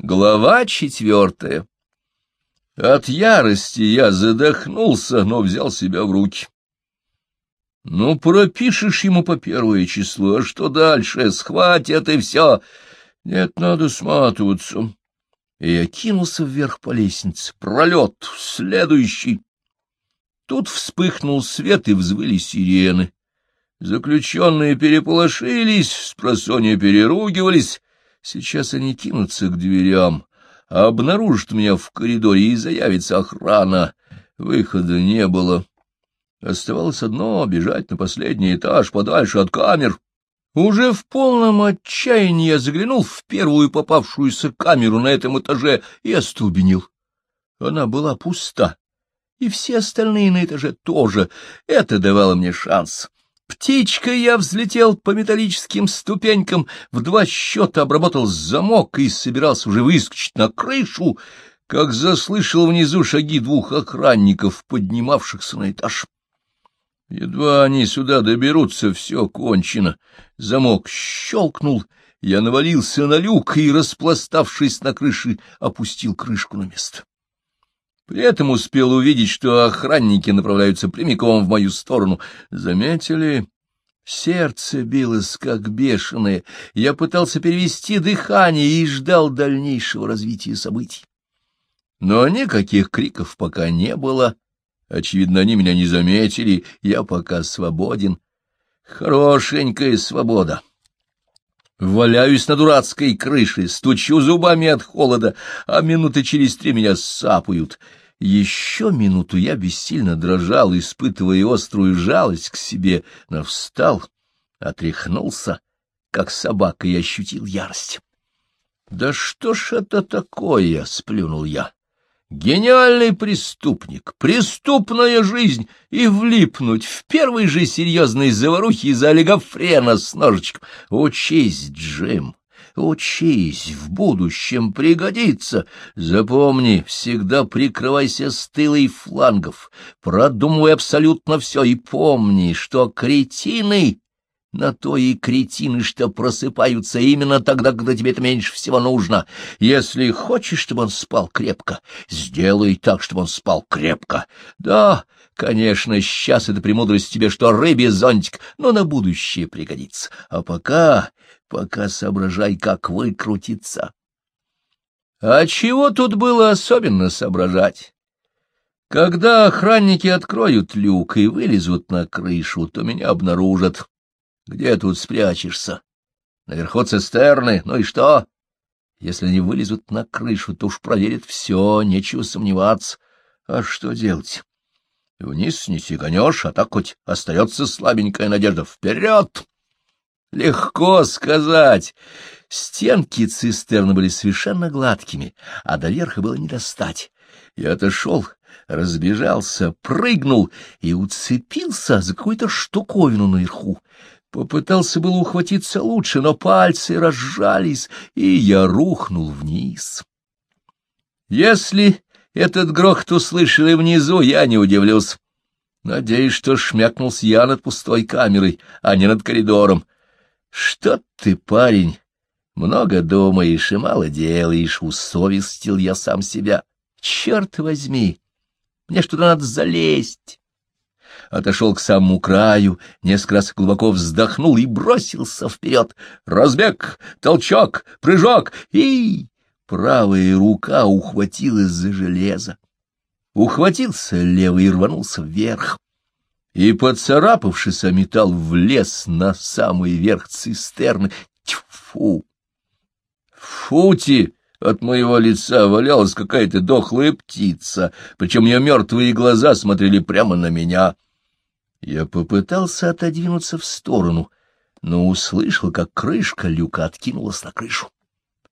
Глава четвертая. От ярости я задохнулся, но взял себя в руки. Ну, пропишешь ему по первое число, а что дальше? Схватят и все. Нет, надо сматываться. И я кинулся вверх по лестнице. Пролет, следующий. Тут вспыхнул свет и взвыли сирены. Заключенные переполошились, спросонья переругивались, Сейчас они кинутся к дверям, а обнаружат меня в коридоре и заявится охрана. Выхода не было. Оставалось одно — бежать на последний этаж, подальше от камер. Уже в полном отчаянии я заглянул в первую попавшуюся камеру на этом этаже и остолбенел. Она была пуста, и все остальные на этаже тоже. Это давало мне шанс. Птичкой я взлетел по металлическим ступенькам, в два счета обработал замок и собирался уже выскочить на крышу, как заслышал внизу шаги двух охранников, поднимавшихся на этаж. Едва они сюда доберутся, все кончено. Замок щелкнул, я навалился на люк и, распластавшись на крыше, опустил крышку на место. При этом успел увидеть, что охранники направляются прямиком в мою сторону. Заметили? Сердце билось, как бешеное. Я пытался перевести дыхание и ждал дальнейшего развития событий. Но никаких криков пока не было. Очевидно, они меня не заметили. Я пока свободен. Хорошенькая свобода. Валяюсь на дурацкой крыше, стучу зубами от холода, а минуты через три меня сапают. Еще минуту я бессильно дрожал, испытывая острую жалость к себе, но встал, отряхнулся, как собака, и ощутил ярость. — Да что ж это такое? — сплюнул я. Гениальный преступник, преступная жизнь, и влипнуть в первой же серьезной заварухе из-за олигофрена с ножичком. Учись, Джим, учись, в будущем пригодится. Запомни, всегда прикрывайся с тылой флангов, продумывай абсолютно все и помни, что кретины на то и кретины, что просыпаются именно тогда, когда тебе это меньше всего нужно. Если хочешь, чтобы он спал крепко, сделай так, чтобы он спал крепко. Да, конечно, сейчас это премудрость тебе, что рыбе зонтик, но на будущее пригодится. А пока, пока соображай, как выкрутиться. А чего тут было особенно соображать? Когда охранники откроют люк и вылезут на крышу, то меня обнаружат. Где тут спрячешься? Наверху цистерны, ну и что? Если они вылезут на крышу, то уж проверят все, нечего сомневаться. А что делать? Вниз не сиганешь, а так хоть остается слабенькая надежда. Вперед! Легко сказать. Стенки цистерны были совершенно гладкими, а до верха было не достать. Я отошел, разбежался, прыгнул и уцепился за какую-то штуковину наверху. Попытался было ухватиться лучше, но пальцы разжались, и я рухнул вниз. Если этот грохот услышали внизу, я не удивлюсь. Надеюсь, что шмякнулся я над пустой камерой, а не над коридором. Что ты, парень, много думаешь и мало делаешь, усовестил я сам себя. Черт возьми, мне что-то надо залезть отошел к самому краю, несколько раз глубоко вздохнул и бросился вперед. Разбег, толчок, прыжок и... Правая рука ухватилась за железо. Ухватился левый и рванулся вверх. И, поцарапавшись о металл, влез на самый верх цистерны. Тьфу! В футе от моего лица валялась какая-то дохлая птица, причем ее мертвые глаза смотрели прямо на меня — я попытался отодвинуться в сторону, но услышал, как крышка люка откинулась на крышу.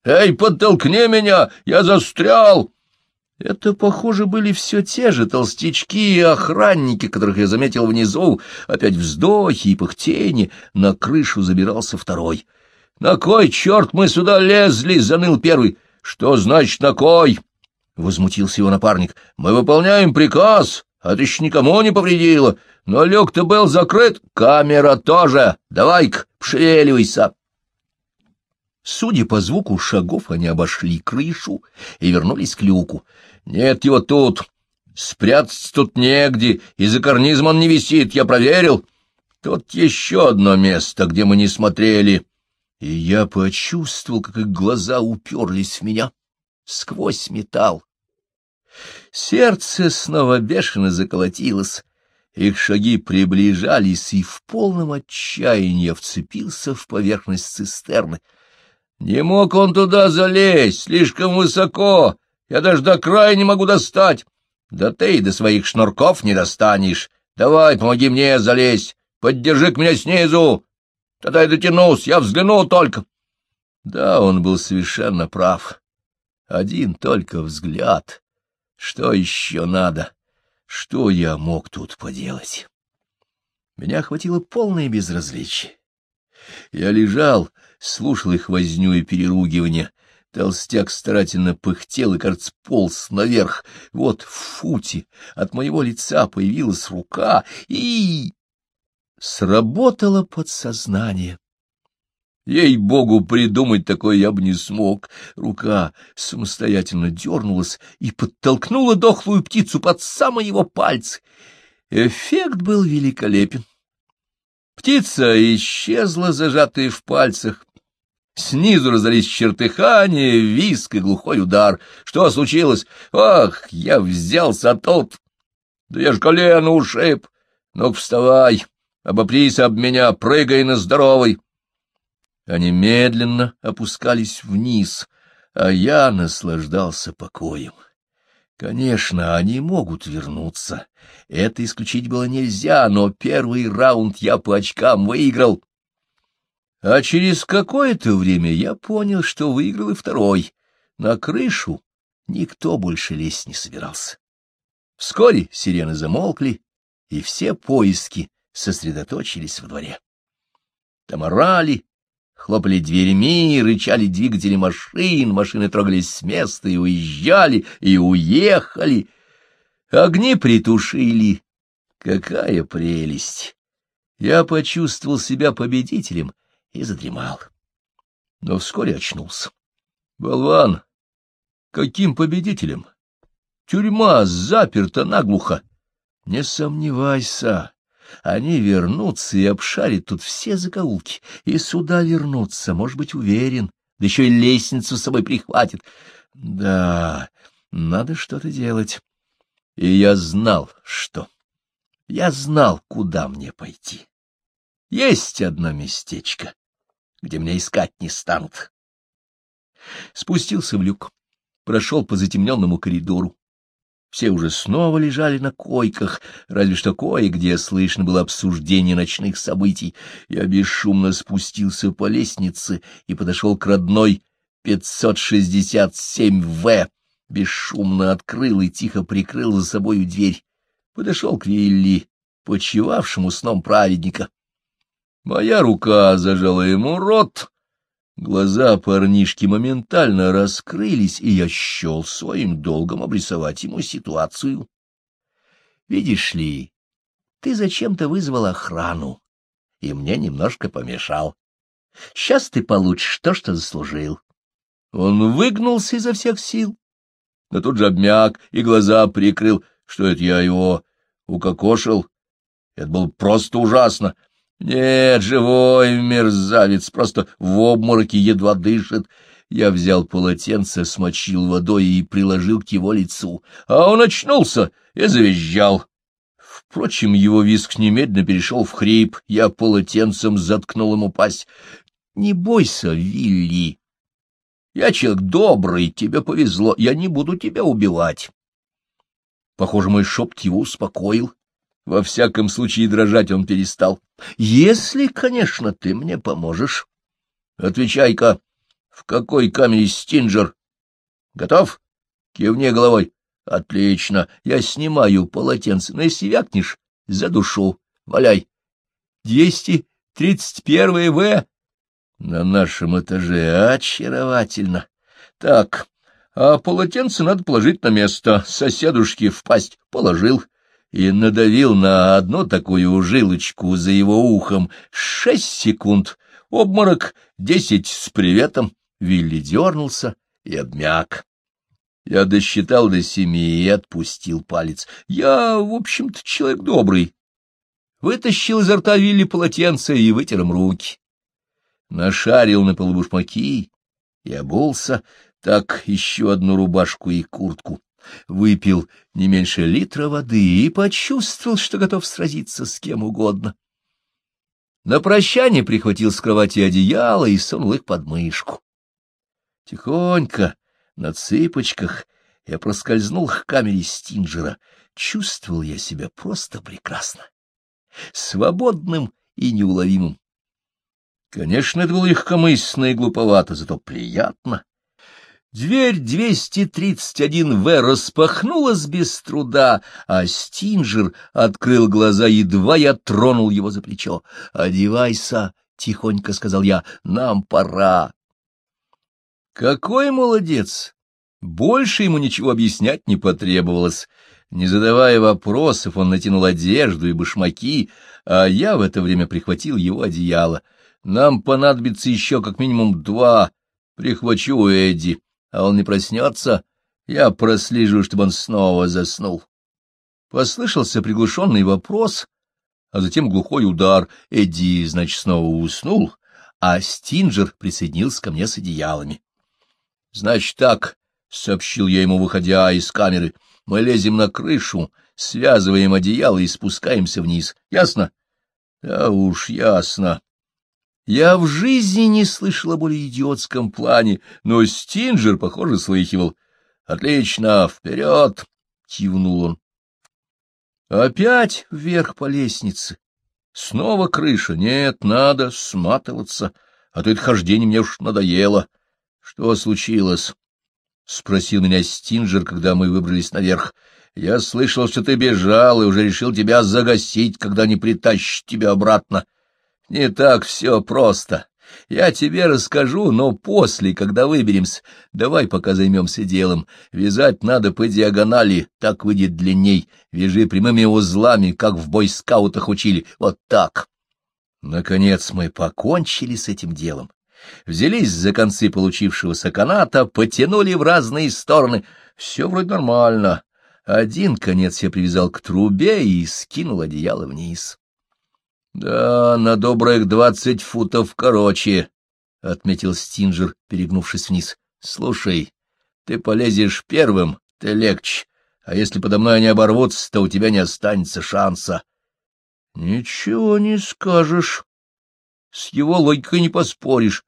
«Эй, подтолкни меня! Я застрял!» Это, похоже, были все те же толстячки и охранники, которых я заметил внизу. Опять вздохи и пыхтени. На крышу забирался второй. «На кой черт мы сюда лезли?» — заныл первый. «Что значит «на кой»?» — возмутился его напарник. «Мы выполняем приказ, а ты еще никому не повредила. Но люк-то был закрыт, камера тоже. Давай-ка, пшевеливайся. Судя по звуку шагов, они обошли крышу и вернулись к люку. Нет его тут. Спрятаться тут негде, и за карнизом он не висит, я проверил. Тут еще одно место, где мы не смотрели. И я почувствовал, как их глаза уперлись в меня сквозь металл. Сердце снова бешено заколотилось. Их шаги приближались, и в полном отчаянии вцепился в поверхность цистерны — не мог он туда залезть, слишком высоко. Я даже до края не могу достать. Да ты и до своих шнурков не достанешь. Давай, помоги мне залезть. Поддержи-ка меня снизу. Тогда я дотянусь, я взглянул только. Да, он был совершенно прав. Один только взгляд. Что еще надо? Что я мог тут поделать? Меня охватило полное безразличие. Я лежал, слушал их возню и переругивание. Толстяк старательно пыхтел и, кажется, полз наверх. Вот в футе от моего лица появилась рука, и... Сработало подсознание. Ей-богу, придумать такое я бы не смог. Рука самостоятельно дернулась и подтолкнула дохлую птицу под самые его пальцы. Эффект был великолепен. Птица исчезла, зажатая в пальцах. Снизу раздались чертыхания, виск и глухой удар. Что случилось? Ах, я взялся тут. Да я ж колено ушиб. Ну-ка, вставай, обопрись об меня, прыгай на здоровый. Они медленно опускались вниз, а я наслаждался покоем. Конечно, они могут вернуться. Это исключить было нельзя, но первый раунд я по очкам выиграл. А через какое-то время я понял, что выиграл и второй. На крышу никто больше лезть не собирался. Вскоре сирены замолкли, и все поиски сосредоточились во дворе. Там орали, Хлопали дверьми, рычали двигатели машин, машины трогались с места и уезжали, и уехали. Огни притушили. Какая прелесть! Я почувствовал себя победителем и задремал. Но вскоре очнулся. Болван! Каким победителем? Тюрьма заперта наглухо. Не сомневайся, они вернутся и обшарят тут все закоулки, и сюда вернутся, может быть, уверен, да еще и лестницу с собой прихватит. Да, надо что-то делать. И я знал, что. Я знал, куда мне пойти. Есть одно местечко, где меня искать не станут. Спустился в люк, прошел по затемненному коридору, все уже снова лежали на койках, разве что кое-где слышно было обсуждение ночных событий. Я бесшумно спустился по лестнице и подошел к родной 567-В, бесшумно открыл и тихо прикрыл за собою дверь. Подошел к Вилли, почивавшему сном праведника. Моя рука зажала ему рот, Глаза парнишки моментально раскрылись, и я счел своим долгом обрисовать ему ситуацию. Видишь ли, ты зачем-то вызвал охрану, и мне немножко помешал. Сейчас ты получишь то, что заслужил. Он выгнулся изо всех сил, но тут же обмяк и глаза прикрыл, что это я его укокошил. Это было просто ужасно. Нет, живой мерзавец, просто в обмороке едва дышит. Я взял полотенце, смочил водой и приложил к его лицу, а он очнулся и завизжал. Впрочем, его визг немедленно перешел в хрип, я полотенцем заткнул ему пасть. — Не бойся, Вилли. Я человек добрый, тебе повезло, я не буду тебя убивать. Похоже, мой шепот его успокоил. Во всяком случае, дрожать он перестал. — Если, конечно, ты мне поможешь. — Отвечай-ка, в какой камере Стинджер? — Готов? — Кивни головой. — Отлично, я снимаю полотенце, но если вякнешь, за душу. Валяй. — Двести тридцать первый В. На нашем этаже очаровательно. Так, а полотенце надо положить на место. Соседушки впасть положил. — и надавил на одну такую жилочку за его ухом. Шесть секунд. обморок, десять с приветом. Вилли дернулся и обмяк. Я досчитал до семи и отпустил палец. Я, в общем-то, человек добрый. Вытащил изо рта Вилли полотенце и вытер им руки. Нашарил на полу башмаки и обулся, так еще одну рубашку и куртку. Выпил не меньше литра воды и почувствовал, что готов сразиться с кем угодно. На прощание прихватил с кровати одеяло и сунул их под мышку. Тихонько, на цыпочках, я проскользнул к камере Стинджера. Чувствовал я себя просто прекрасно. Свободным и неуловимым. Конечно, это было легкомысленно и глуповато, зато приятно. Дверь 231В распахнулась без труда, а Стинджер открыл глаза, едва я тронул его за плечо. «Одевайся», — тихонько сказал я, — «нам пора». Какой молодец! Больше ему ничего объяснять не потребовалось. Не задавая вопросов, он натянул одежду и башмаки, а я в это время прихватил его одеяло. Нам понадобится еще как минимум два. Прихвачу Эдди, а он не проснется. Я прослежу, чтобы он снова заснул. Послышался приглушенный вопрос, а затем глухой удар. Эдди, значит, снова уснул, а Стинджер присоединился ко мне с одеялами. — Значит так, — сообщил я ему, выходя из камеры, — мы лезем на крышу, связываем одеяло и спускаемся вниз. Ясно? — Да уж, ясно. Я в жизни не слышал о более идиотском плане, но Стинджер, похоже, слыхивал. — Отлично, вперед! — кивнул он. Опять вверх по лестнице. Снова крыша. Нет, надо сматываться, а то это хождение мне уж надоело. Что случилось? — спросил меня Стинджер, когда мы выбрались наверх. — Я слышал, что ты бежал и уже решил тебя загасить, когда не притащит тебя обратно. Не так все просто. Я тебе расскажу, но после, когда выберемся. Давай пока займемся делом. Вязать надо по диагонали, так выйдет длинней. Вяжи прямыми узлами, как в бойскаутах учили. Вот так. Наконец мы покончили с этим делом взялись за концы получившегося каната, потянули в разные стороны. Все вроде нормально. Один конец я привязал к трубе и скинул одеяло вниз. — Да, на добрых двадцать футов короче, — отметил Стинджер, перегнувшись вниз. — Слушай, ты полезешь первым, ты легче, а если подо мной они оборвутся, то у тебя не останется шанса. — Ничего не скажешь. С его логикой не поспоришь.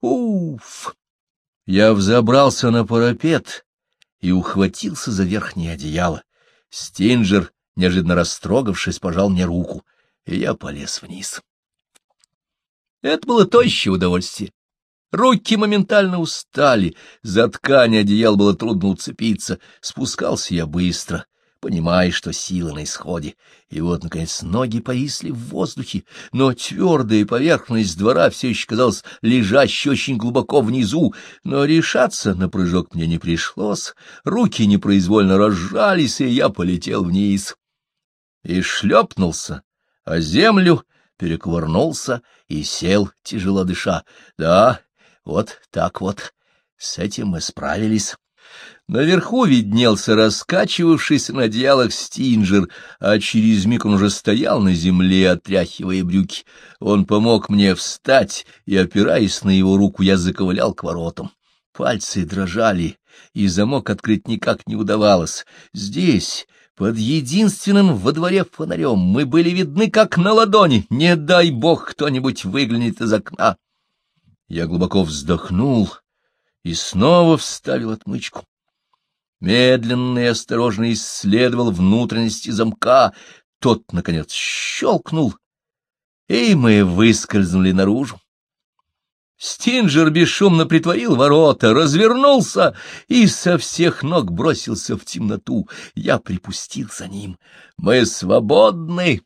Уф! Я взобрался на парапет и ухватился за верхнее одеяло. Стинджер, неожиданно растрогавшись, пожал мне руку, и я полез вниз. Это было тощее удовольствие. Руки моментально устали, за ткань одеял было трудно уцепиться. Спускался я быстро, понимая, что сила на исходе. И вот, наконец, ноги повисли в воздухе, но твердая поверхность двора все еще казалась лежащей очень глубоко внизу, но решаться на прыжок мне не пришлось, руки непроизвольно разжались, и я полетел вниз. И шлепнулся, а землю перекувырнулся и сел, тяжело дыша. Да, вот так вот, с этим мы справились. Наверху виднелся раскачивавшийся на одеялах стинджер, а через миг он уже стоял на земле, отряхивая брюки. Он помог мне встать, и, опираясь на его руку, я заковылял к воротам. Пальцы дрожали, и замок открыть никак не удавалось. Здесь, под единственным во дворе фонарем, мы были видны как на ладони. Не дай бог кто-нибудь выглянет из окна. Я глубоко вздохнул и снова вставил отмычку медленно и осторожно исследовал внутренности замка. Тот, наконец, щелкнул, и мы выскользнули наружу. Стинджер бесшумно притворил ворота, развернулся и со всех ног бросился в темноту. Я припустил за ним. «Мы свободны!»